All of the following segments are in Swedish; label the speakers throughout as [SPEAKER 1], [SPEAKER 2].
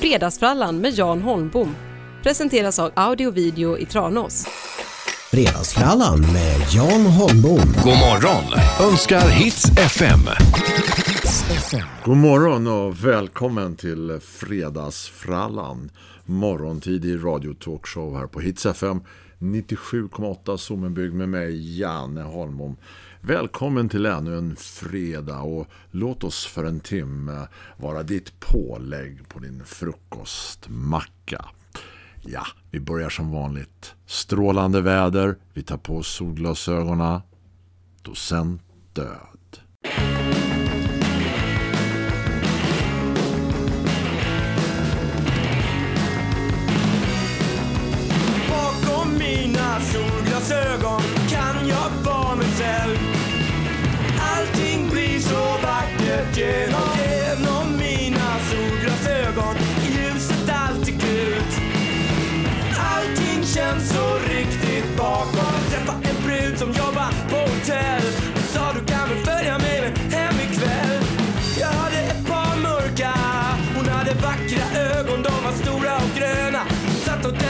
[SPEAKER 1] Fredagsfrallan med Jan Holmbom presenteras av Audio Video i Tranås.
[SPEAKER 2] Fredagsfrallan med Jan Holmbom.
[SPEAKER 3] God morgon önskar Hits FM.
[SPEAKER 4] God morgon och välkommen till Fredagsfrallan. Morgontidig radiotalkshow här på Hits FM 97,8 Sommenbygd med mig Janne Holmbom. Välkommen till ännu en fredag och låt oss för en timme vara ditt pålägg på din frukostmacka. Ja, vi börjar som vanligt. Strålande väder, vi tar på solglasögonen. Docent död.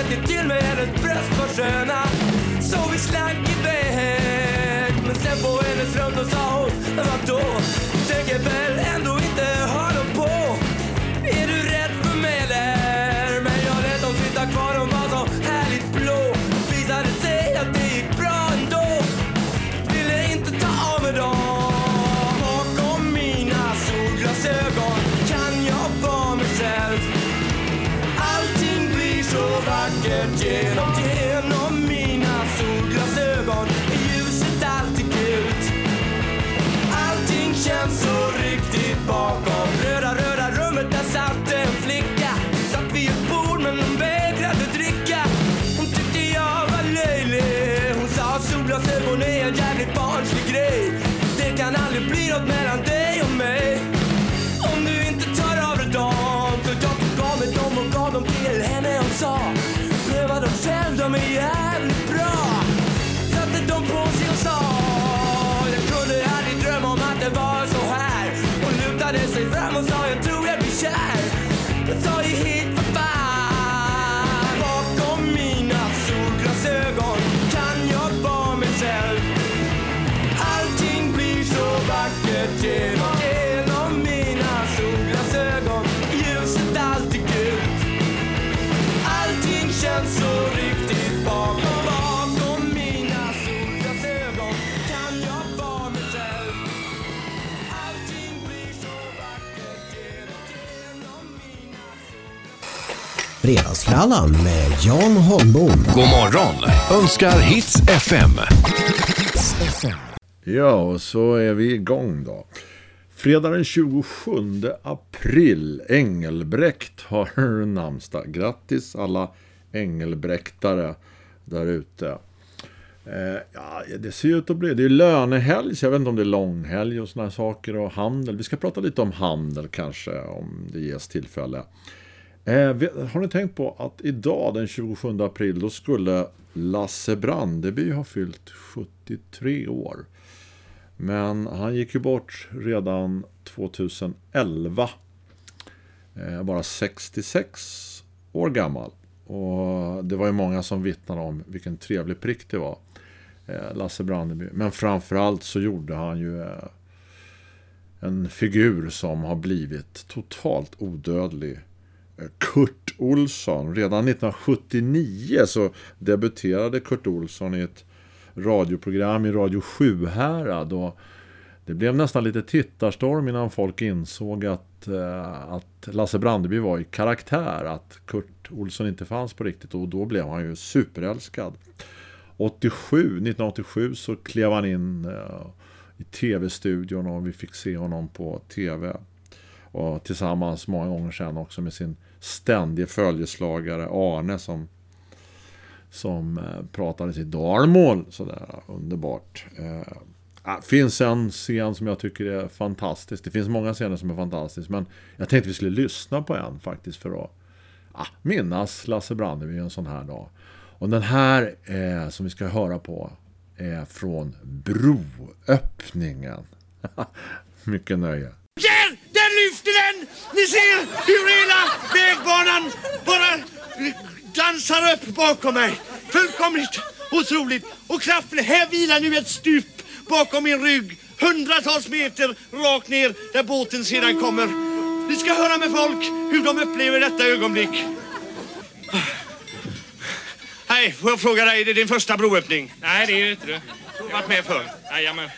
[SPEAKER 5] Satt tänkte till med hennes bröst var sköna Så vi slank iväg Men sen på hennes rum då sa hon, vadå? Tänker väl ändå
[SPEAKER 2] Fredagsfrallan med Jan Holmbom.
[SPEAKER 3] God morgon önskar Hits FM.
[SPEAKER 4] Ja, och så är vi igång då. Fredag den 27 april, Engelbrekt har namnsdag. Grattis alla Engelbrektare där ute. Eh, ja, det ser ut att bli, det är lönehelg, så jag vet inte om det är långhelg och såna här saker och handel. Vi ska prata lite om handel kanske, om det ges tillfälle. Eh, har ni tänkt på att idag den 27 april då skulle Lasse Brandeby ha fyllt 73 år. Men han gick ju bort redan 2011. Eh, bara 66 år gammal. Och det var ju många som vittnade om vilken trevlig prick det var. Eh, Lasse Brandeby. Men framförallt så gjorde han ju en figur som har blivit totalt odödlig. Kurt Olsson. Redan 1979 så debuterade Kurt Olsson i ett radioprogram i Radio 7-härad. Och det blev nästan lite tittarstorm innan folk insåg att, eh, att Lasse Brandeby var i karaktär. Att Kurt Olsson inte fanns på riktigt och då blev han ju superälskad. 87, 1987 så klev han in eh, i tv-studion och vi fick se honom på tv. Och tillsammans många gånger sedan också med sin ständige följeslagare Arne som, som eh, pratade sitt dalmål sådär underbart. Det finns en scen som jag tycker är fantastisk. Det finns många scener som är fantastiska men jag tänkte vi skulle lyssna på en faktiskt för att ah, minnas Lasse Brandeby en sån här dag. Och den här eh, som vi ska höra på är från broöppningen. Mycket nöje.
[SPEAKER 5] Yeah!
[SPEAKER 6] Ni ser hur hela vägbanan bara dansar upp bakom mig. Fullkomligt otroligt. Och kraften, här vilar nu ett stup bakom min rygg. Hundratals meter rakt ner där båten sedan kommer. Vi ska höra med folk hur de upplever detta ögonblick. Hej, får jag fråga dig, är det din första broöppning?
[SPEAKER 7] Nej, det är det inte du.
[SPEAKER 6] Varit med förr?
[SPEAKER 7] Jajamän.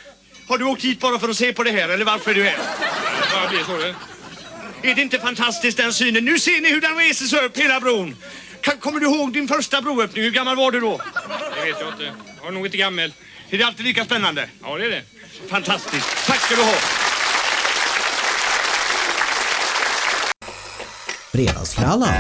[SPEAKER 6] Har du åkt hit bara för att se på det här eller varför är du här?
[SPEAKER 7] Det bara blir så du.
[SPEAKER 6] Är det inte fantastiskt den synen? Nu ser ni hur den reser sig upp hela bron. Kommer du ihåg din första broöppning? Hur gammal var du då?
[SPEAKER 7] Det vet jag inte. Jag är nog inte gammal.
[SPEAKER 6] Är det alltid lika spännande?
[SPEAKER 7] Ja, det är det.
[SPEAKER 6] Fantastiskt. Tack ska du ha.
[SPEAKER 8] Fredagsfrallan.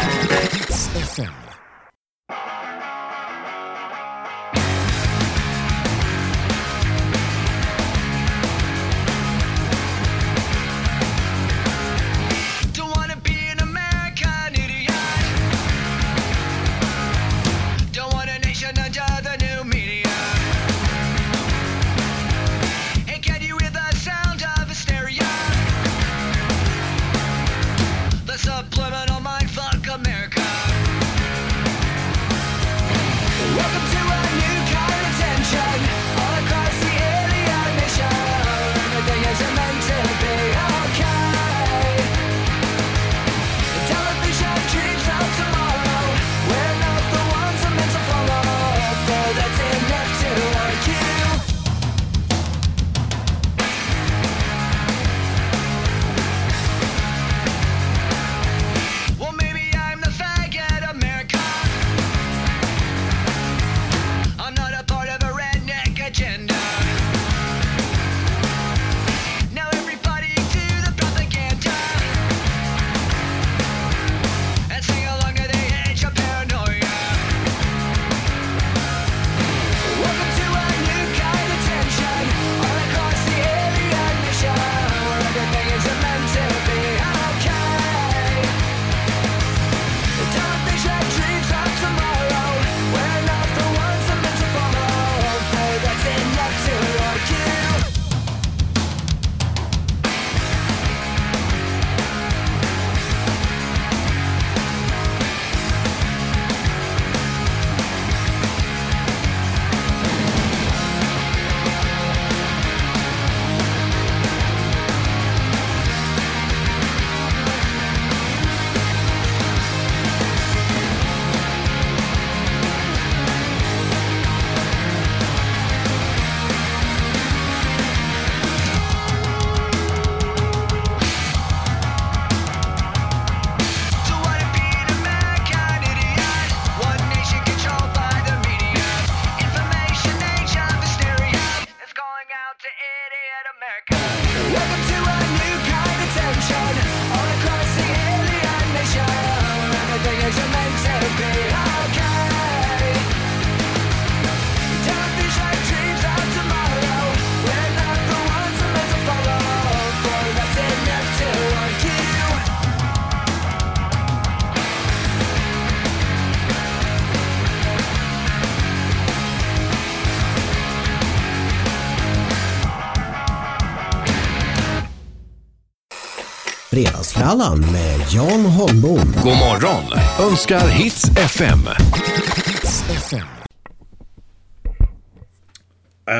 [SPEAKER 8] Fredagsfrallan med Jan Holmbom.
[SPEAKER 3] God morgon önskar Hits FM.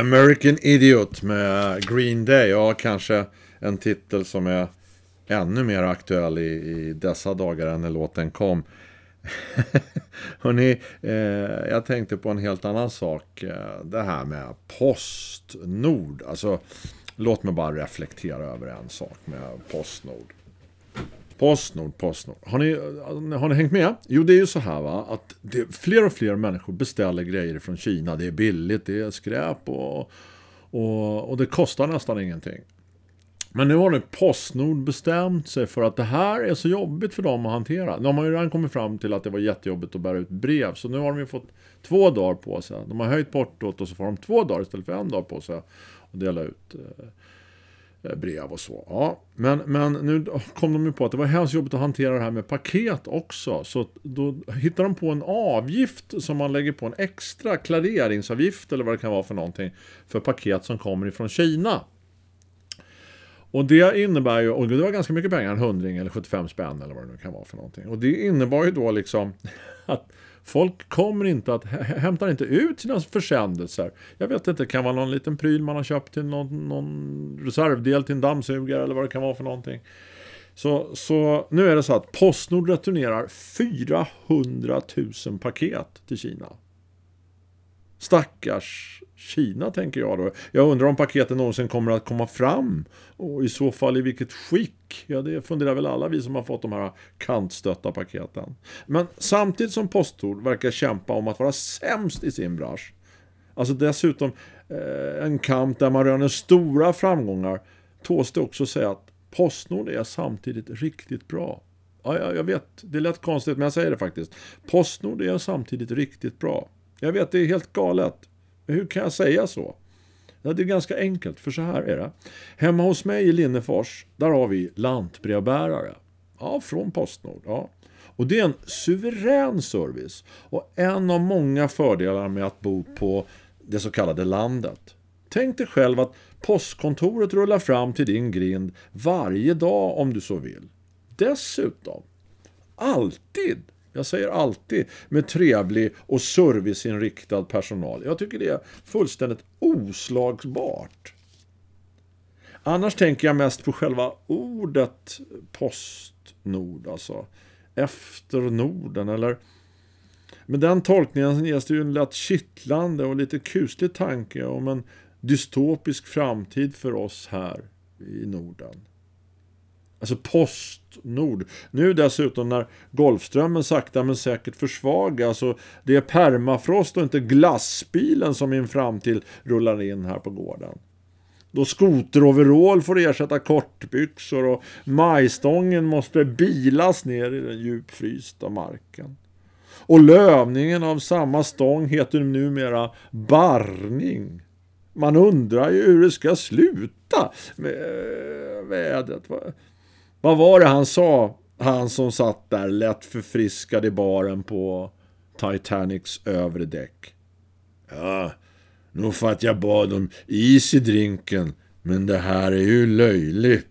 [SPEAKER 4] American Idiot med Green Day. Ja, kanske en titel som är ännu mer aktuell i, i dessa dagar än när låten kom. Hörrni, eh, jag tänkte på en helt annan sak. Eh, Det här med Postnord. Alltså, låt mig bara reflektera över en sak med Postnord. Postnord, Postnord. Har ni, har ni hängt med? Jo, det är ju så här va, att det, fler och fler människor beställer grejer från Kina. Det är billigt, det är skräp och, och, och det kostar nästan ingenting. Men nu har nu Postnord bestämt sig för att det här är så jobbigt för dem att hantera. De har ju redan kommit fram till att det var jättejobbigt att bära ut brev. Så nu har de ju fått två dagar på sig. De har höjt portot och så får de två dagar istället för en dag på sig att dela ut eh, Eh, brev och så. Ja, men, men nu kom de ju på att det var hemskt jobbigt att hantera det här med paket också. Så då hittar de på en avgift som man lägger på en extra klareringsavgift eller vad det kan vara för någonting för paket som kommer ifrån Kina. Och det innebär ju, och det var ganska mycket pengar, en hundring eller 75 spänn eller vad det nu kan vara för någonting. Och det innebar ju då liksom att folk kommer inte att, hämtar inte ut sina försändelser. Jag vet inte, det kan vara någon liten pryl man har köpt till någon, någon reservdel till en dammsugare eller vad det kan vara för någonting. Så, så nu är det så att Postnord returnerar 400 000 paket till Kina. Stackars Kina tänker jag då. Jag undrar om paketen någonsin kommer att komma fram och i så fall i vilket skick. Ja, det funderar väl alla vi som har fått de här kantstötta paketen. Men samtidigt som Postnord verkar kämpa om att vara sämst i sin bransch. Alltså dessutom eh, en kamp där man röner stora framgångar. Tås det också säga att Postnord är samtidigt riktigt bra. Ja, jag, jag vet, det lät konstigt men jag säger det faktiskt. Postnord är samtidigt riktigt bra. Jag vet, det är helt galet. Hur kan jag säga så? Ja, det är ganska enkelt, för så här är det. Hemma hos mig i Linnefors, där har vi lantbrevbärare. Ja, från Postnord. Ja. Och det är en suverän service och en av många fördelar med att bo på det så kallade landet. Tänk dig själv att postkontoret rullar fram till din grind varje dag om du så vill. Dessutom, alltid, jag säger alltid, med trevlig och serviceinriktad personal. Jag tycker det är fullständigt oslagbart. Annars tänker jag mest på själva ordet Postnord, alltså efter Norden, eller med den tolkningen ges det ju en lätt kittlande och lite kuslig tanke om en dystopisk framtid för oss här i Norden. Alltså Postnord. Nu dessutom när Golfströmmen sakta men säkert försvagas alltså och det är permafrost och inte glassbilen som i en framtid rullar in här på gården. Då skoteroverall får ersätta kortbyxor och majstången måste bilas ner i den djupfrysta marken. Och lövningen av samma stång heter numera barrning. Man undrar ju hur det ska sluta med eh, vädret. Vad- var det han sa? Han som satt där lätt förfriskad i baren på Titanics övre däck. Ja, nog för att jag bad om is i drinken, men det här är ju löjligt.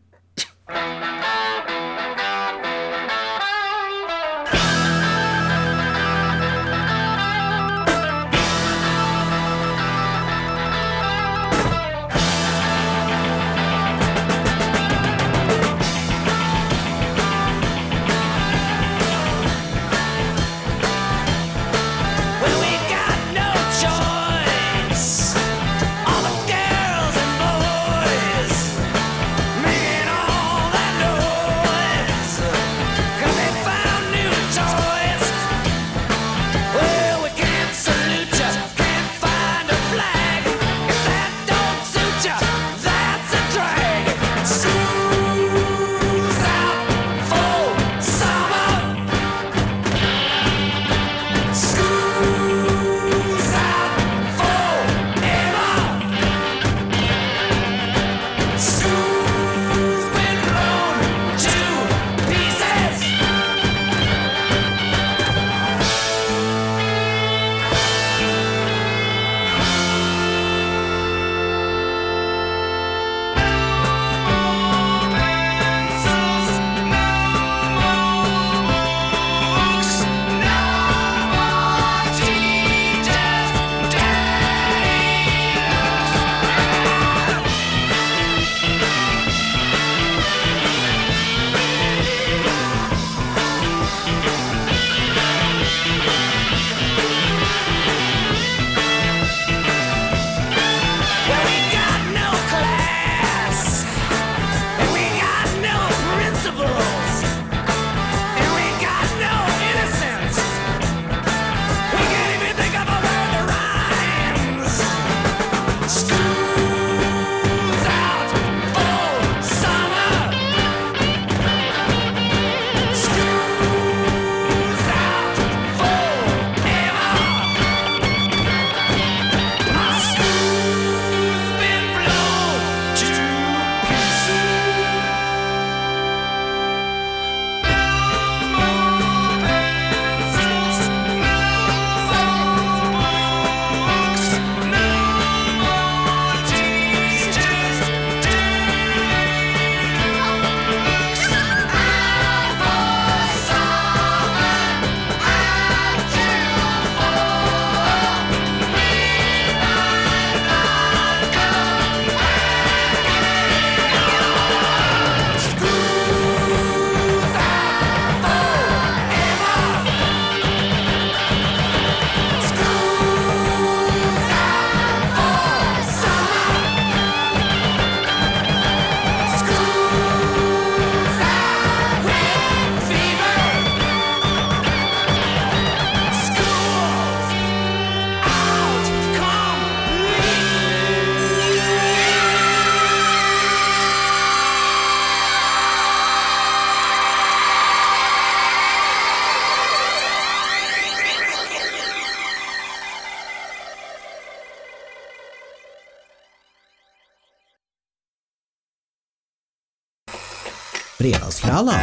[SPEAKER 8] Fredagsfrallan.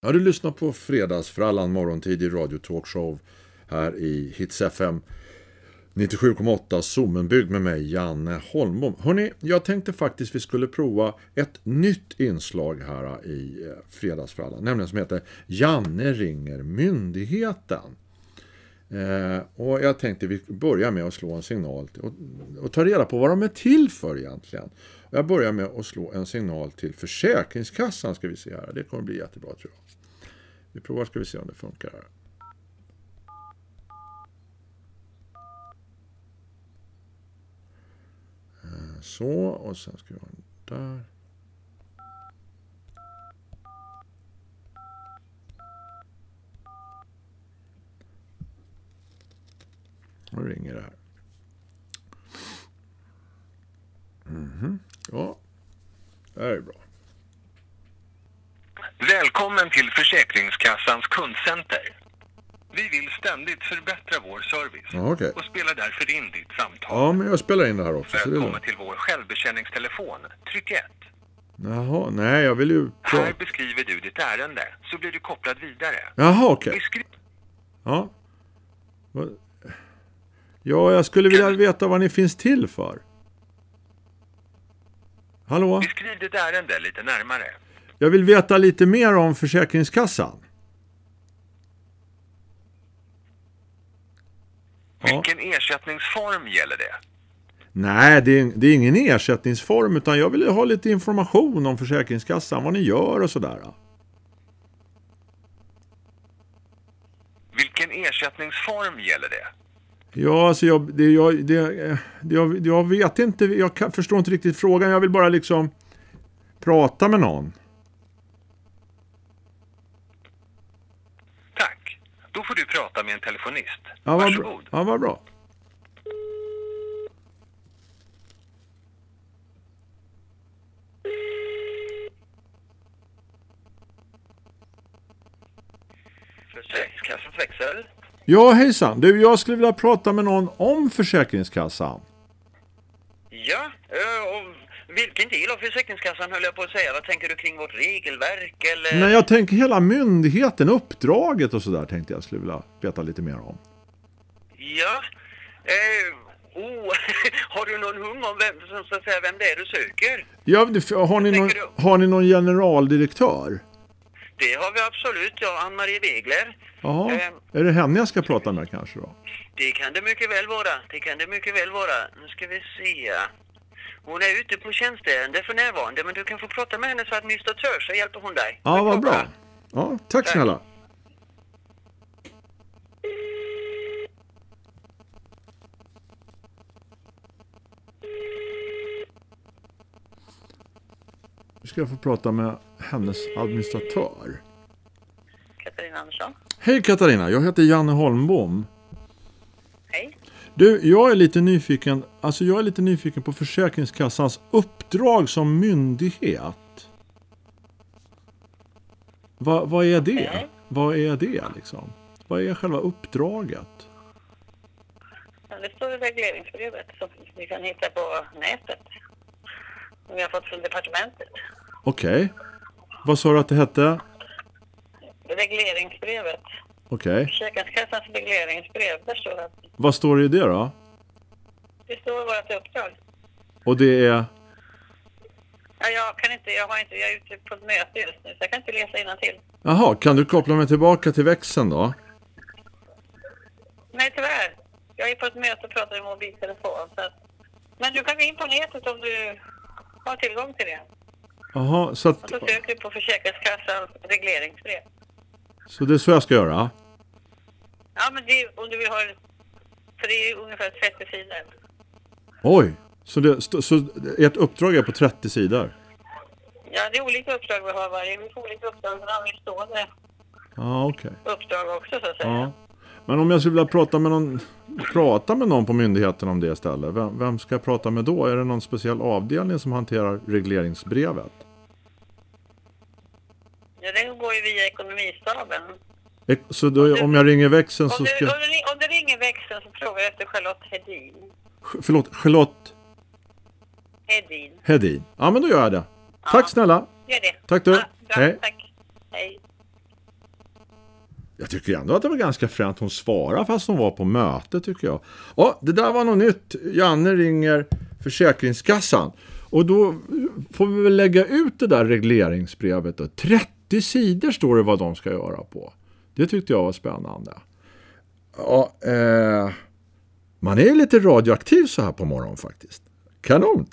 [SPEAKER 4] Ja, du lyssnar på Fredagsfrallan morgontid i radio talkshow här i Hits FM 97,8 Zoomenbygg med mig Janne Holmbom. Hörrni, jag tänkte faktiskt vi skulle prova ett nytt inslag här i eh, Fredagsfrallan, nämligen som heter Janne ringer myndigheten. Eh, och jag tänkte vi börjar med att slå en signal till, och, och ta reda på vad de är till för egentligen. Och jag börjar med att slå en signal till Försäkringskassan ska vi se här. Det kommer bli jättebra tror jag. Vi provar ska vi se om det funkar här. Eh, så, och sen ska vi ha den där. Nu ringer det här. Mhm. Ja, det här är bra.
[SPEAKER 9] Välkommen till Försäkringskassans kundcenter. Vi vill ständigt förbättra vår service
[SPEAKER 4] Ja, okej.
[SPEAKER 9] och spelar därför in ditt samtal.
[SPEAKER 4] Ja, men jag spelar in det här också.
[SPEAKER 9] Välkommen till vår självbetjäningstelefon. Tryck 1.
[SPEAKER 4] Jaha, nej jag vill ju
[SPEAKER 9] Här beskriver du ditt ärende, så blir du kopplad vidare.
[SPEAKER 4] Jaha, okej.
[SPEAKER 9] Beskriv...
[SPEAKER 4] Ja. Vad- Ja, jag skulle vilja veta vad ni finns till för. Hallå?
[SPEAKER 9] Beskriv ditt ärende lite närmare.
[SPEAKER 4] Jag vill veta lite mer om Försäkringskassan. Ja.
[SPEAKER 9] Vilken ersättningsform gäller det?
[SPEAKER 4] Nej, det är, det är ingen ersättningsform utan jag vill ha lite information om Försäkringskassan, vad ni gör och sådär.
[SPEAKER 9] Vilken ersättningsform gäller det?
[SPEAKER 4] Ja, alltså jag, det, jag, det, eh, jag, jag vet inte, jag kan, förstår inte riktigt frågan. Jag vill bara liksom prata med någon.
[SPEAKER 9] Tack. Då får du prata med en telefonist.
[SPEAKER 4] Ja, vad, bra.
[SPEAKER 9] Varsågod.
[SPEAKER 4] ja, vad bra.
[SPEAKER 9] Försäkringskassans växel.
[SPEAKER 4] Ja, hejsan. Du, jag skulle vilja prata med någon om Försäkringskassan.
[SPEAKER 10] Ja, eh, och vilken del av Försäkringskassan höll jag på att säga? Vad tänker du kring vårt regelverk eller?
[SPEAKER 4] Nej, jag tänker hela myndigheten, uppdraget och sådär tänkte jag skulle vilja veta lite mer om.
[SPEAKER 10] Ja, eh, oh, har du någon hum om vem, som, att säga, vem det är du söker?
[SPEAKER 4] Ja, har, ni någon,
[SPEAKER 10] du-
[SPEAKER 4] har ni någon generaldirektör?
[SPEAKER 10] Det har vi absolut, ja, Ann-Marie Wegler.
[SPEAKER 4] Jaha,
[SPEAKER 10] Eh,
[SPEAKER 4] är det henne jag ska prata med kanske då?
[SPEAKER 10] det kan det mycket väl vara, det kan det mycket väl vara. Nu ska vi se. Hon är ute på tjänsteärende för närvarande, men du kan få prata med hennes administratör så hjälper hon dig.
[SPEAKER 4] Ja, vad bra. Ja, tack snälla. Nu ska jag få prata med hennes administratör. Hej Katarina, jag heter Janne Holmbom.
[SPEAKER 10] Hej.
[SPEAKER 4] Du, jag är lite nyfiken, alltså jag är lite nyfiken på Försäkringskassans uppdrag som myndighet. Va, vad är det? Vad är det liksom? Vad är själva uppdraget?
[SPEAKER 10] Ja, det står i regleringsbrevet som ni kan hitta på nätet. Som vi har fått från departementet.
[SPEAKER 4] Okej. Vad sa du att det hette?
[SPEAKER 10] Regleringsbrevet.
[SPEAKER 4] Okej.
[SPEAKER 10] Försäkringskassans regleringsbrev. Där står det.
[SPEAKER 4] Vad står det i det då?
[SPEAKER 10] Det står vårt uppdrag.
[SPEAKER 4] Och det är...
[SPEAKER 10] Ja, jag kan inte, jag har inte, jag är ute på ett möte just nu så jag kan inte läsa till.
[SPEAKER 4] Jaha, kan du koppla mig tillbaka till växeln då?
[SPEAKER 10] Nej, tyvärr. Jag är på ett möte och pratar i mobiltelefon. Så. Men du kan gå in på nätet om du har tillgång till det.
[SPEAKER 4] Jaha, så,
[SPEAKER 10] Och
[SPEAKER 4] att,
[SPEAKER 10] så söker du på Försäkringskassans regleringsbrev.
[SPEAKER 4] Så det är så jag ska göra?
[SPEAKER 10] Ja, men det, om du vill ha för det är ungefär 30 sidor.
[SPEAKER 4] Oj, så, det, så ert uppdrag är på 30 sidor?
[SPEAKER 10] Ja, det är olika uppdrag vi har varje. Vi får olika uppdrag från anvisstående
[SPEAKER 4] Ja, okej.
[SPEAKER 10] uppdrag också så att säga.
[SPEAKER 4] Ja. Men om jag skulle vilja prata med någon, prata med någon på myndigheten om det istället, vem, vem ska jag prata med då? Är det någon speciell avdelning som hanterar regleringsbrevet?
[SPEAKER 10] Ja, det går ju via ekonomistaben.
[SPEAKER 4] Ek- Så då, om jag ringer växeln så
[SPEAKER 10] du,
[SPEAKER 4] ska...
[SPEAKER 10] om, du, om du ringer växeln så frågar jag efter Charlotte Hedin.
[SPEAKER 4] Förlåt, Charlotte
[SPEAKER 10] Hedin.
[SPEAKER 4] Hedin. Ja, men då gör jag det. Tack snälla.
[SPEAKER 10] Gör det.
[SPEAKER 4] Tack du.
[SPEAKER 10] Ja,
[SPEAKER 4] Hej.
[SPEAKER 10] Tack. Hej.
[SPEAKER 4] Jag tycker ändå att det var ganska fränt hon svarade fast hon var på möte tycker jag. Ja, det där var något nytt. Janne ringer Försäkringskassan. Och då får vi väl lägga ut det där regleringsbrevet. Då. 30 sidor står det vad de ska göra på. Det tyckte jag var spännande. Ja, eh, man är lite radioaktiv så här på morgonen faktiskt. Kanon!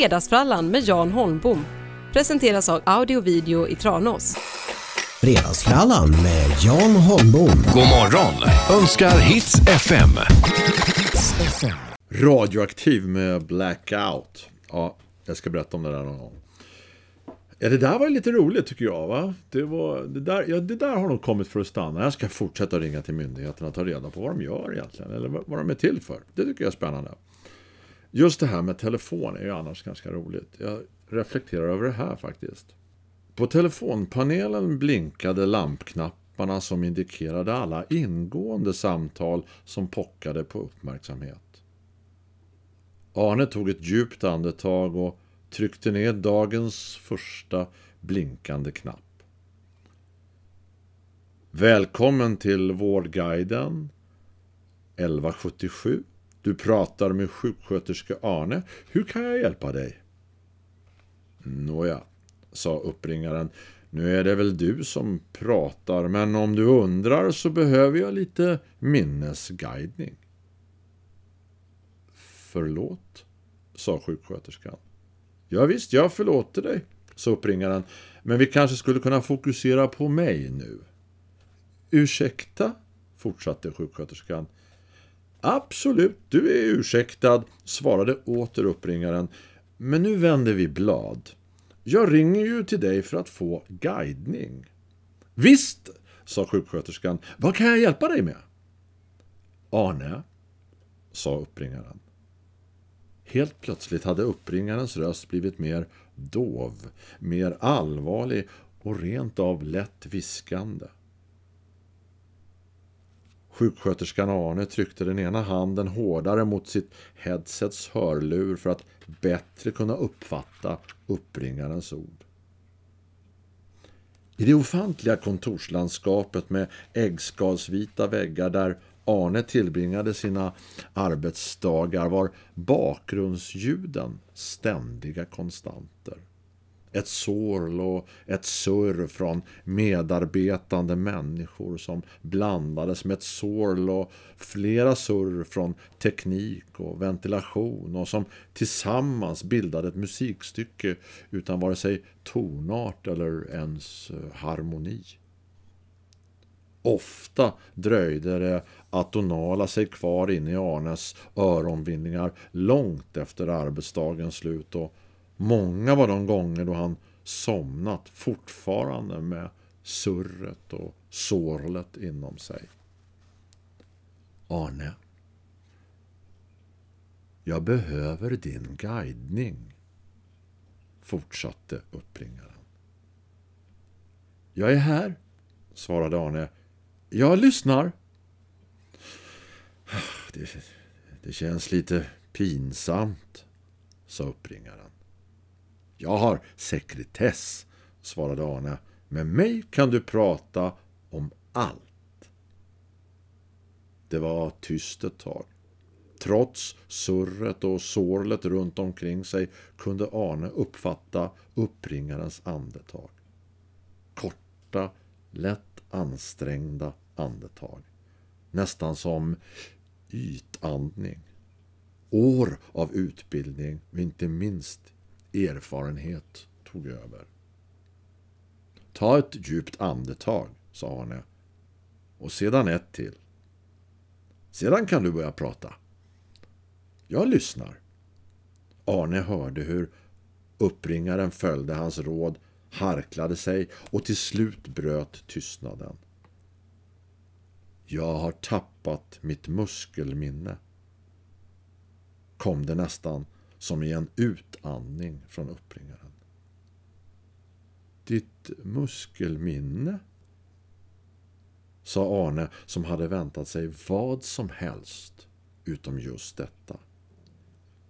[SPEAKER 1] Fredagsfrallan med Jan Holmbom presenteras av Audio Video i Tranås.
[SPEAKER 8] Fredagsfrallan med Jan Holmbom.
[SPEAKER 3] God morgon önskar Hits FM.
[SPEAKER 4] Radioaktiv med Blackout. Ja, jag ska berätta om det där någon gång. Ja, det där var lite roligt tycker jag. Va? Det, var, det, där, ja, det där har nog kommit för att stanna. Jag ska fortsätta ringa till myndigheterna och ta reda på vad de gör egentligen. Eller vad vad de är till för. Det tycker jag är spännande. Just det här med telefon är ju annars ganska roligt. Jag reflekterar över det här faktiskt. På telefonpanelen blinkade lampknapparna som indikerade alla ingående samtal som pockade på uppmärksamhet. Arne tog ett djupt andetag och tryckte ner dagens första blinkande knapp. Välkommen till Vårdguiden 1177. Du pratar med sjuksköterska Arne. Hur kan jag hjälpa dig? Nåja, sa uppringaren. Nu är det väl du som pratar, men om du undrar så behöver jag lite minnesguidning. Förlåt, sa sjuksköterskan. Ja, visst, jag förlåter dig, sa uppringaren. Men vi kanske skulle kunna fokusera på mig nu. Ursäkta, fortsatte sjuksköterskan. Absolut, du är ursäktad, svarade åter uppringaren. Men nu vänder vi blad. Jag ringer ju till dig för att få guidning. Visst, sa sjuksköterskan. Vad kan jag hjälpa dig med? Arne, sa uppringaren. Helt plötsligt hade uppringarens röst blivit mer dov, mer allvarlig och rent av lätt viskande. Sjuksköterskan Arne tryckte den ena handen hårdare mot sitt headsets hörlur för att bättre kunna uppfatta uppringarens ord. I det ofantliga kontorslandskapet med äggskalsvita väggar där Arne tillbringade sina arbetsdagar var bakgrundsljuden ständiga konstanter. Ett sorl och ett surr från medarbetande människor som blandades med ett sorl och flera surr från teknik och ventilation och som tillsammans bildade ett musikstycke utan vare sig tonart eller ens eh, harmoni. Ofta dröjde det atonala sig kvar inne i Arnes öronvindlingar långt efter arbetsdagens slut och Många var de gånger då han somnat fortfarande med surret och sorlet inom sig. Arne. Jag behöver din guidning, fortsatte uppringaren. Jag är här, svarade Arne. Jag lyssnar. Det, det känns lite pinsamt, sa uppringaren. Jag har sekretess, svarade Arne. Med mig kan du prata om allt. Det var tyst ett tag. Trots surret och sorlet runt omkring sig kunde Arne uppfatta uppringarens andetag. Korta, lätt ansträngda andetag. Nästan som ytandning. År av utbildning och inte minst erfarenhet tog över. Ta ett djupt andetag, sa Arne. Och sedan ett till. Sedan kan du börja prata. Jag lyssnar. Arne hörde hur uppringaren följde hans råd, harklade sig och till slut bröt tystnaden. Jag har tappat mitt muskelminne. Kom det nästan som i en utandning från uppringaren. Ditt muskelminne? sa Arne som hade väntat sig vad som helst utom just detta.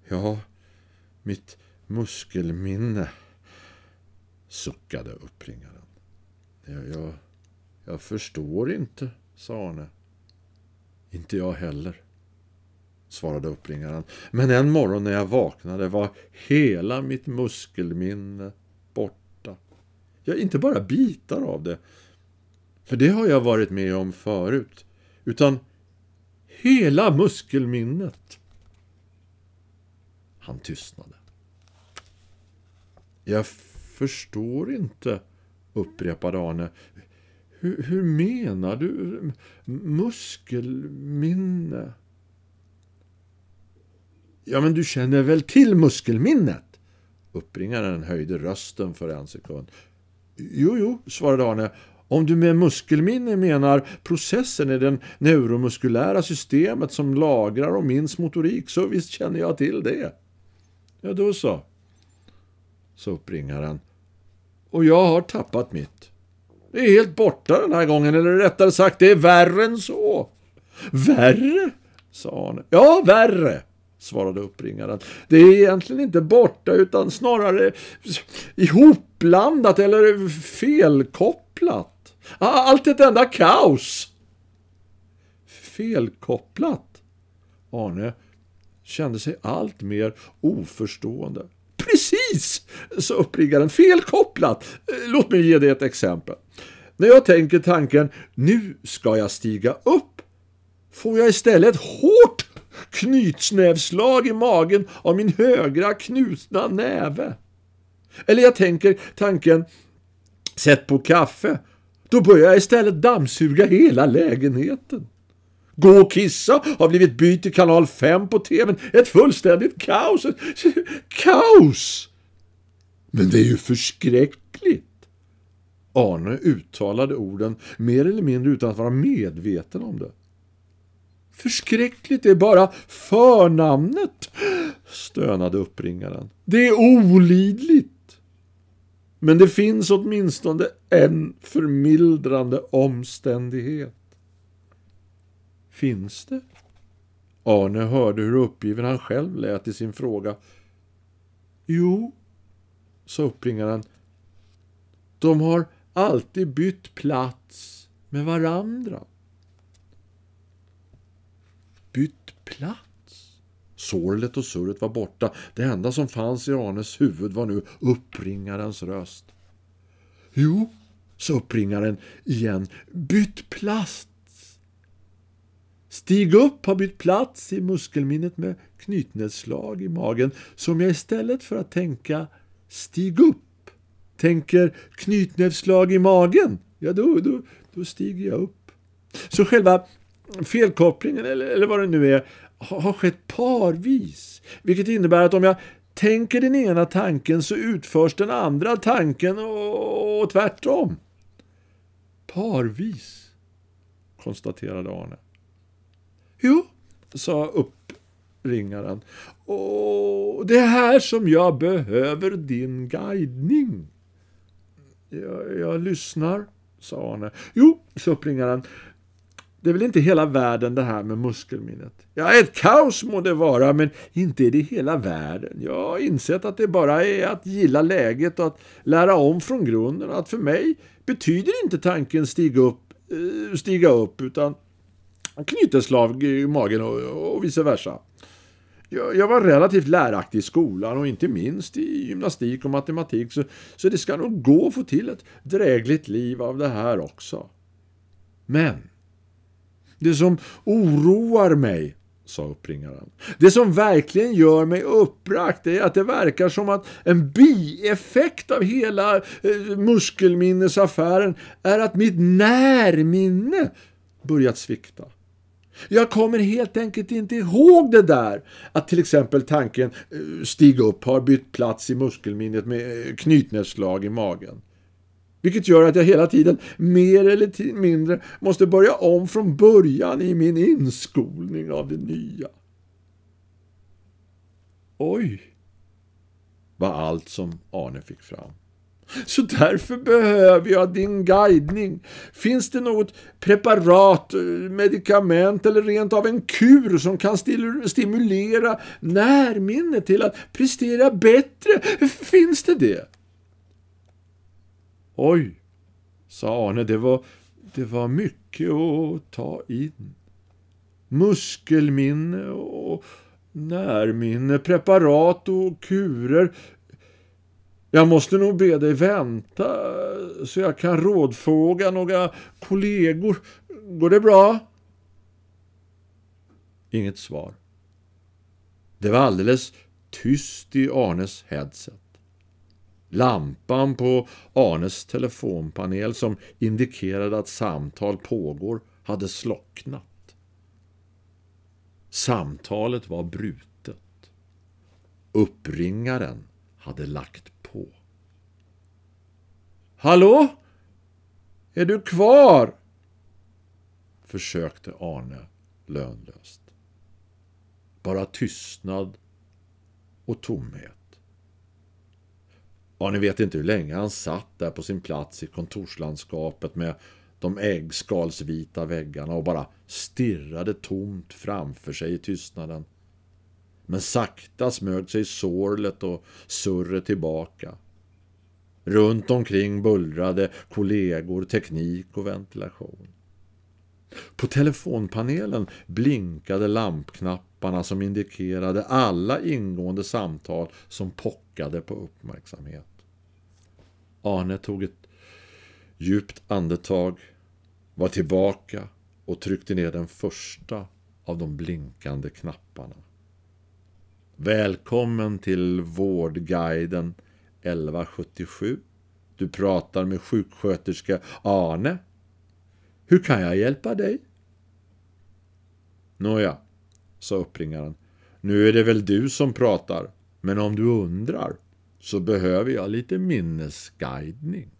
[SPEAKER 4] Ja, mitt muskelminne, suckade uppringaren. Jag, jag, jag förstår inte, sa Arne. Inte jag heller svarade uppringaren. Men en morgon när jag vaknade var hela mitt muskelminne borta. Ja, inte bara bitar av det. För det har jag varit med om förut. Utan hela muskelminnet. Han tystnade. Jag förstår inte, upprepade Arne. Hur, hur menar du? Muskelminne? Ja, men du känner väl till muskelminnet? Uppringaren höjde rösten för en sekund. Jo, jo, svarade Arne. Om du med muskelminne menar processen i det neuromuskulära systemet som lagrar och minns motorik, så visst känner jag till det. Ja, då så, sa uppringaren. Och jag har tappat mitt. Det är helt borta den här gången, eller rättare sagt, det är värre än så. Värre? sa Arne. Ja, värre svarade uppringaren. Det är egentligen inte borta utan snarare ihopblandat eller felkopplat. Allt ett enda kaos. Felkopplat? Arne kände sig allt mer oförstående. Precis, sa uppringaren. Felkopplat. Låt mig ge dig ett exempel. När jag tänker tanken, nu ska jag stiga upp, får jag istället hårt knytsnävslag i magen av min högra knutna näve. Eller jag tänker tanken, sätt på kaffe. Då börjar jag istället dammsuga hela lägenheten. Gå och kissa har blivit byt till kanal 5 på tvn. Ett fullständigt kaos. Kaos! Men det är ju förskräckligt. Arne uttalade orden mer eller mindre utan att vara medveten om det. Förskräckligt är bara förnamnet, stönade uppringaren. Det är olidligt. Men det finns åtminstone en förmildrande omständighet. Finns det? Arne hörde hur uppgiven han själv lät i sin fråga. Jo, sa uppringaren. De har alltid bytt plats med varandra. Bytt plats? Sorlet och surret var borta. Det enda som fanns i Arnes huvud var nu uppringarens röst. Jo, sa uppringaren igen. Bytt plats. Stig upp har bytt plats i muskelminnet med knytnävsslag i magen som jag istället för att tänka stig upp tänker knytnävsslag i magen. Ja, då, då, då stiger jag upp. Så själva felkopplingen, eller, eller vad det nu är, har, skett parvis. Vilket innebär att om jag tänker den ena tanken så utförs den andra tanken och, och tvärtom. Parvis, konstaterade Arne. Jo, sa uppringaren. Och det är här som jag behöver din guidning. Jag, jag lyssnar, sa Arne. Jo, sa uppringaren. Det är väl inte hela världen det här med muskelminnet. Ja, ett kaos må det vara, men inte är det hela världen. Jag har insett att det bara är att gilla läget och att lära om från grunden. Att för mig betyder inte tanken stiga upp, eh, stiga upp utan knyteslag i magen och, och vice versa. Jag, jag, var relativt läraktig i skolan och inte minst i gymnastik och matematik så, så det ska nog gå att få till ett drägligt liv av det här också. Men det som oroar mig, sa uppringaren, det som verkligen gör mig uppbragt är att det verkar som att en bieffekt av hela eh, muskelminnesaffären är att mitt närminne börjat svikta. Jag kommer helt enkelt inte ihåg det där. Att till exempel tanken eh, stig upp har bytt plats i muskelminnet med eh, knytnävsslag i magen. Vilket gör att jag hela tiden mer eller mindre måste börja om från början i min inskolning av det nya. Oj, var allt som Arne fick fram. Så därför behöver jag din guidning. Finns det något preparat, eh, medicament eller rent av en kur som kan stimulera närminnet till att prestera bättre? Finns det det? Oj, sa Arne, det var, det var mycket att ta in. Muskelminne och närminne, preparat och kurer. Jag måste nog be dig vänta så jag kan rådfråga några kollegor. Går det bra? Inget svar. Det var alldeles tyst i Arnes headset. Lampan på Arnes telefonpanel som indikerade att samtal pågår hade slocknat. Samtalet var brutet. Uppringaren hade lagt på. Hallå? Är du kvar? Försökte Arne lönlöst. Bara tystnad och tomhet. Ja, ni vet inte hur länge han satt där på sin plats i kontorslandskapet med de äggskalsvita väggarna och bara stirrade tomt framför sig i tystnaden. Men sakta smög sig sorlet och surret tillbaka. Runt omkring bullrade kollegor, teknik och ventilation. På telefonpanelen blinkade lampknapparna som indikerade alla ingående samtal som pockade på uppmärksamhet. Arne tog ett djupt andetag, var tillbaka och tryckte ner den första av de blinkande knapparna. Välkommen till Vårdguiden 1177. Du pratar med sjuksköterska Arne. Hur kan jag hjälpa dig? Nåja, sa uppringaren. Nu är det väl du som pratar, men om du undrar så behöver jag lite minnesguidning.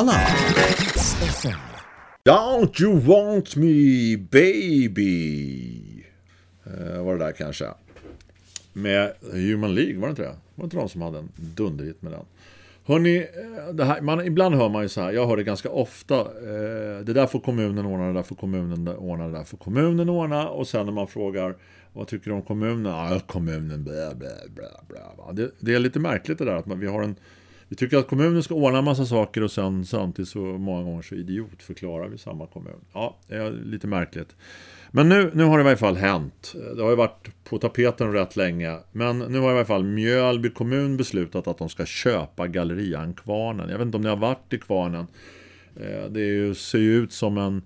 [SPEAKER 8] Fredagsfrallan.
[SPEAKER 4] Don't you want me baby? Eh, var det där kanske. Med Human League, var det inte det? Var det inte de som hade en dunderhit med den? Hörrni, eh, det här, man, ibland hör man ju så här, jag hör det ganska ofta. Eh, det där får kommunen ordna, det där får kommunen ordna, det där får kommunen ordna. Och sen när man frågar, vad tycker du om kommunen? Ja, kommunen, bla bla bla bla. Det, det är lite märkligt det där att man, vi har en vi tycker att kommunen ska ordna en massa saker och sen samtidigt så många gånger så idiotförklarar vi samma kommun. Ja, det är lite märkligt. Men nu, nu har det i varje fall hänt. Det har ju varit på tapeten rätt länge. Men nu har i varje fall Mjölby kommun beslutat att de ska köpa Gallerian Kvarnen. Jag vet inte om ni har varit i Kvarnen. Eh, det är ju, ser ju ut som en...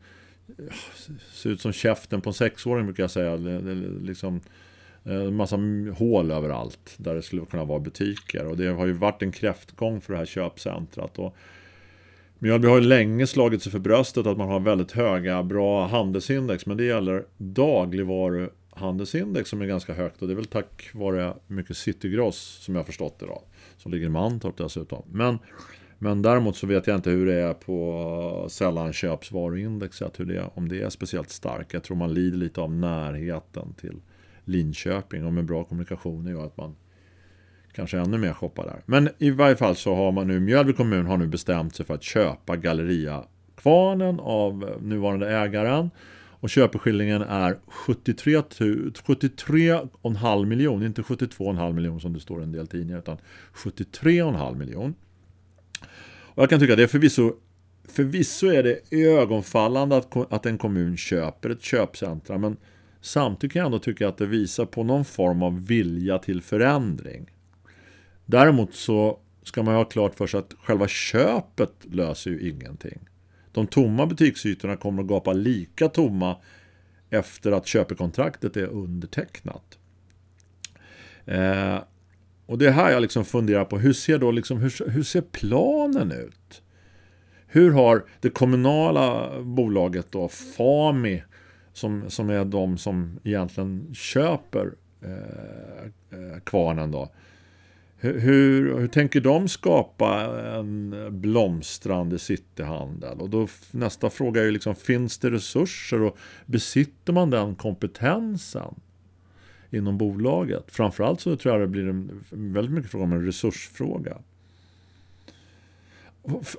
[SPEAKER 4] Ser ut som käften på en sexåring brukar jag säga. Det, det, liksom Eh, en massa hål överallt där det skulle kunna vara butiker. Och det har ju varit en kräftgång för det här köpcentrat. Och Mjölby har ju länge slagit sig för bröstet att man har väldigt höga, bra handelsindex. Men det gäller dagligvaruhandelsindex som är ganska högt. Och det är väl tack vare mycket Citygross som jag har förstått det då. Som ligger i Mantorp dessutom. Men, men däremot så vet jag inte hur det är på eh, sällanköpsvaruindexet. Hur det är, om det är speciellt starkt. Jag tror man lider lite av närheten till Linköping. Och med bra kommunikationer gör att man kanske ännu mer shoppar där. Men i varje fall så har man nu, Mjölby kommun har nu bestämt sig för att köpa Galleria Kvarnen av nuvarande ägaren. Och köpeskillingen är 73, 73,5 miljon, inte 72,5 miljon som det står i en del tidningar, utan 73,5 miljon. Och jag kan tycka att det är förvisso, förvisso är det ögonfallande att, att en kommun köper ett köpcentra, men samtidigt kan jag ändå tycka att det visar på någon form av vilja till förändring. Däremot så ska man ha klart för sig att själva köpet löser ju ingenting. De tomma butiksytorna kommer att gapa lika tomma efter att köpekontraktet är undertecknat. Eh, och det är här jag liksom funderar på, hur ser, då liksom, hur, hur ser planen ut? Hur har det kommunala bolaget då, Fami, som, som är de som egentligen köper eh, eh kvarnen då, hur, hur, hur tänker de skapa en blomstrande cityhandel? Och då nästa fråga är ju liksom, finns det resurser och besitter man den kompetensen inom bolaget? Framförallt så tror jag det blir en, väldigt mycket fråga om en resursfråga.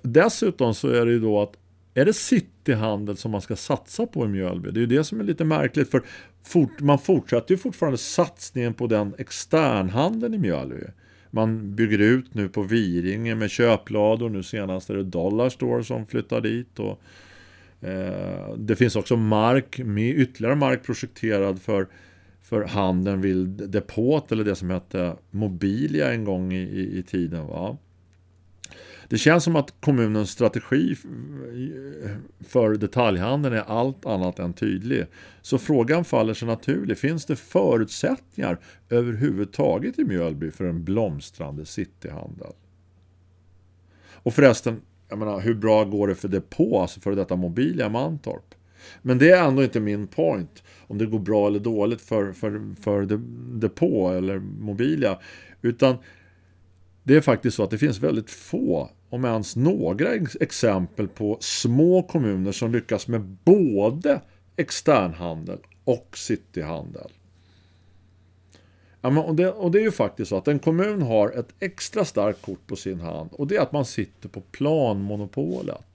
[SPEAKER 4] Dessutom så är det ju då att är det cityhandel som man ska satsa på i Mjölby? Det är ju det som är lite märkligt för fort, man fortsätter ju fortfarande satsningen på den externhandeln i Mjölby. Man bygger ut nu på Viringe med köplador. Nu senast är det Dollarstore som flyttar dit. Och, eh, det finns också mark, med ytterligare mark projekterad för, för handeln vid depåt eller det som hette Mobilia en gång i, i, i tiden. Va? Det känns som att kommunens strategi för detaljhandeln är allt annat än tydlig. Så frågan faller sig naturlig. Finns det förutsättningar överhuvudtaget i Mjölby för en blomstrande cityhandel? Och förresten, jag menar, hur bra går det för Depå, alltså för detta Mobilia Mantorp? Men det är ändå inte min point, om det går bra eller dåligt för, för, för Depå eller Mobilia. Utan det är faktiskt så att det finns väldigt få, om ens några exempel på små kommuner som lyckas med både externhandel och cityhandel. Ja, men, och, det, och det är ju faktiskt så att en kommun har ett extra starkt kort på sin hand och det är att man sitter på planmonopolet.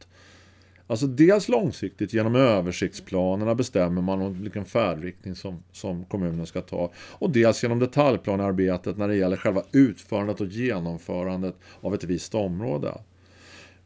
[SPEAKER 4] Alltså dels långsiktigt genom översiktsplanerna bestämmer man vilken färdriktning som, som kommunen ska ta. Och dels genom detaljplanearbetet när det gäller själva utförandet och genomförandet av ett visst område.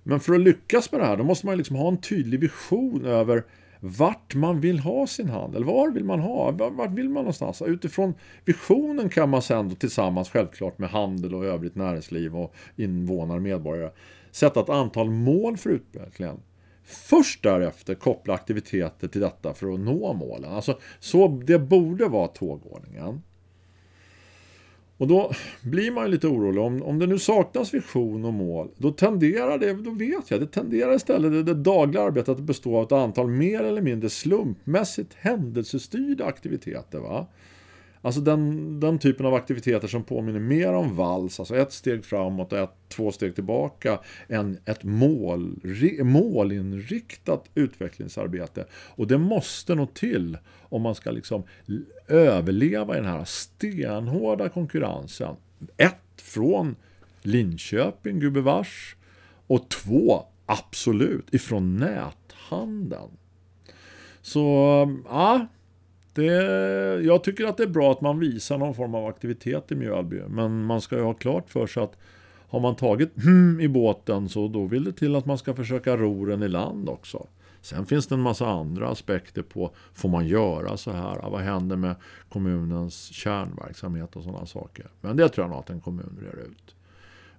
[SPEAKER 4] Men för att lyckas med det här då måste man liksom ha en tydlig vision över vart man vill ha sin handel. Var vill man ha? Vart vill man någonstans? Utifrån visionen kan man sen då tillsammans självklart med handel och övrigt näringsliv och invånare, och medborgare sätta ett antal mål för utvecklingen. Först därefter koppla aktiviteter till detta för att nå målen. Alltså, så det borde vara tågordningen. Och då blir man ju lite orolig. Om, om det nu saknas vision och mål, då tenderar det, då vet jag, det tenderar istället det, det dagliga arbetet att bestå av ett antal mer eller mindre slumpmässigt händelsestyrda aktiviteter. Va? Alltså den, den typen av aktiviteter som påminner mer om vals, alltså ett steg framåt och ett, två steg tillbaka, än ett mål, målinriktat utvecklingsarbete. Och det måste nog till om man ska liksom överleva i den här stenhårda konkurrensen. Ett, från Linköping, gubevars, och två, absolut, ifrån näthandeln. Så, ja, det, jag tycker att det är bra att man visar någon form av aktivitet i Mjölby. Men man ska ju ha klart för sig att har man tagit hmm i båten så då vill det till att man ska försöka ro den i land också. Sen finns det en massa andra aspekter på, får man göra så här? Vad händer med kommunens kärnverksamhet och sådana saker? Men det tror jag nog att en kommun reder ut.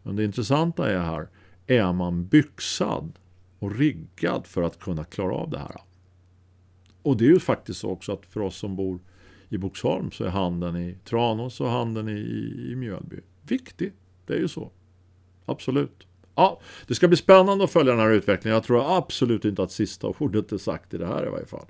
[SPEAKER 4] Men det intressanta är här, är man byxad och riggad för att kunna klara av det här? Och det är ju faktiskt så också att för oss som bor i Boxholm så är handeln i Tranås och handeln i, i Mjölby viktig. Det är ju så. Absolut. Ja, det ska bli spännande att följa den här utvecklingen. Jag tror absolut inte att sista ordet är sagt i det här i varje fall.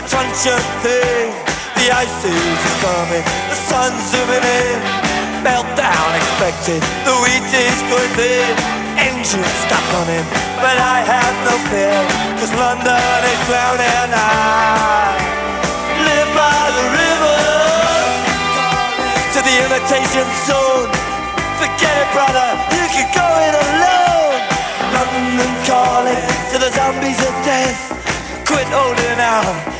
[SPEAKER 11] a crunching thing. The ice is coming, the sun's zooming in. Meltdown expected, the wheat is good bid. Engines stop running, but I have no fear. Cause London is drowning, I live by the river. To the imitation zone. Forget it, brother, you can go it alone. London calling to the zombies of death. Quit holding out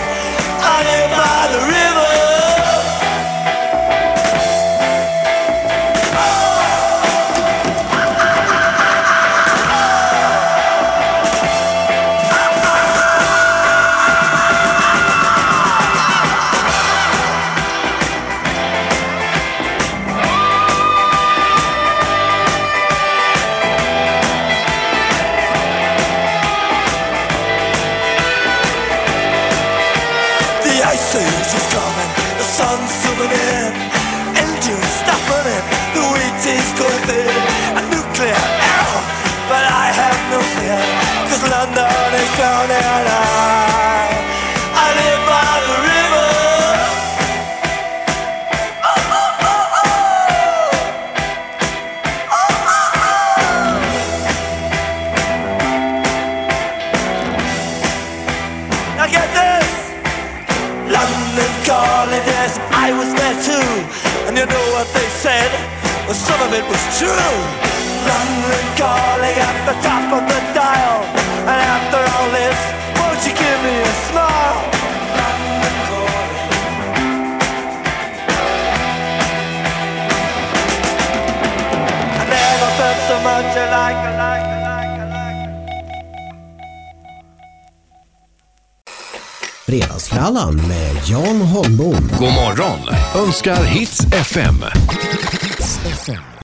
[SPEAKER 8] Holmbom.
[SPEAKER 3] God morgon önskar Hits FM.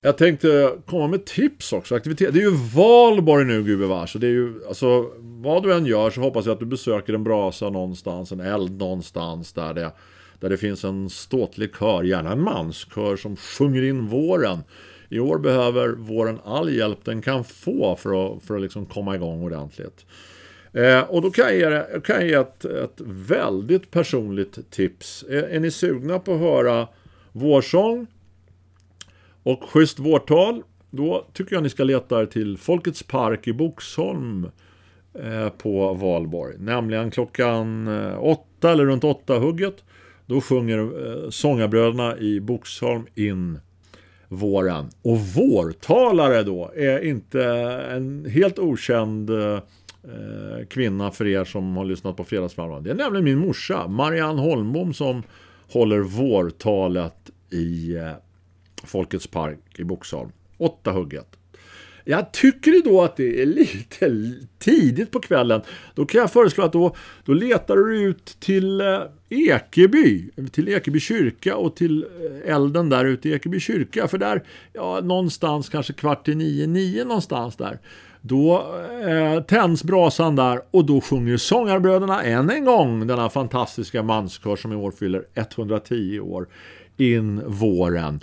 [SPEAKER 4] Jag tänkte komma med tips också. Aktivitet. Det är ju valborg nu gubevars. Så det är ju, alltså, vad du än gör så hoppas jag att du besöker en brasa någonstans, en eld någonstans där det, där det finns en ståtlig kör, gärna en manskör som sjunger in våren. I år behöver våren all hjälp den kan få för att, för att liksom komma igång ordentligt. Eh, och då kan jag ge, jag kan ge ett, ett väldigt personligt tips. Är, är ni sugna på att höra vårsång och schysst vårtal, då tycker jag ni ska leta er till Folkets Park i Boxholm eh, på valborg. Nämligen klockan eh, åtta eller runt åtta hugget. Då sjunger eh, sångarbröderna i Boxholm in våren. Och vårtalare då är inte en helt okänd eh, Eh, kvinna för er som har lyssnat på Fredagsframgång. Det är nämligen min morsa, Marianne Holmbom, som håller vårtalet i eh, Folkets Park i Boxholm. Åtta hugget. Jag tycker då att det är lite tidigt på kvällen. Då kan jag föreslå att då, då letar du ut till eh, Ekeby, till Ekeby kyrka och till eh, elden där ute i Ekeby kyrka. För där, ja, någonstans kanske kvart i nio, nio någonstans där. Då eh, tänds brasan där och då sjunger sångarbröderna än en gång denna fantastiska manskör som i år fyller 110 år in våren.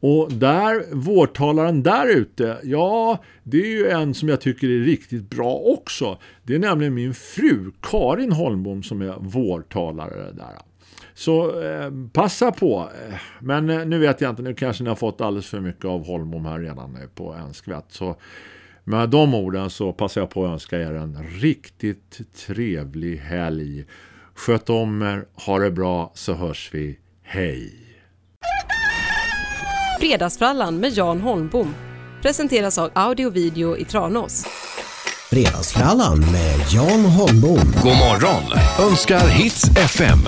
[SPEAKER 4] Och där, vårtalaren där ute, ja, det är ju en som jag tycker är riktigt bra också. Det är nämligen min fru, Karin Holmbom, som är vårtalare där. Så eh, passa på. Men eh, nu vet jag inte, nu kanske ni har fått alldeles för mycket av Holmbom här redan nu på en skvätt. Så med de orden så passar jag på att önska er en riktigt trevlig helg. Sköt om er, ha det bra, så hörs vi. Hej!
[SPEAKER 1] Fredagsfrallan med Jan Holmbom presenteras av Audio Video i Tranås.
[SPEAKER 8] Fredagsfrallan med Jan Holmbom.
[SPEAKER 3] God morgon önskar Hits FM.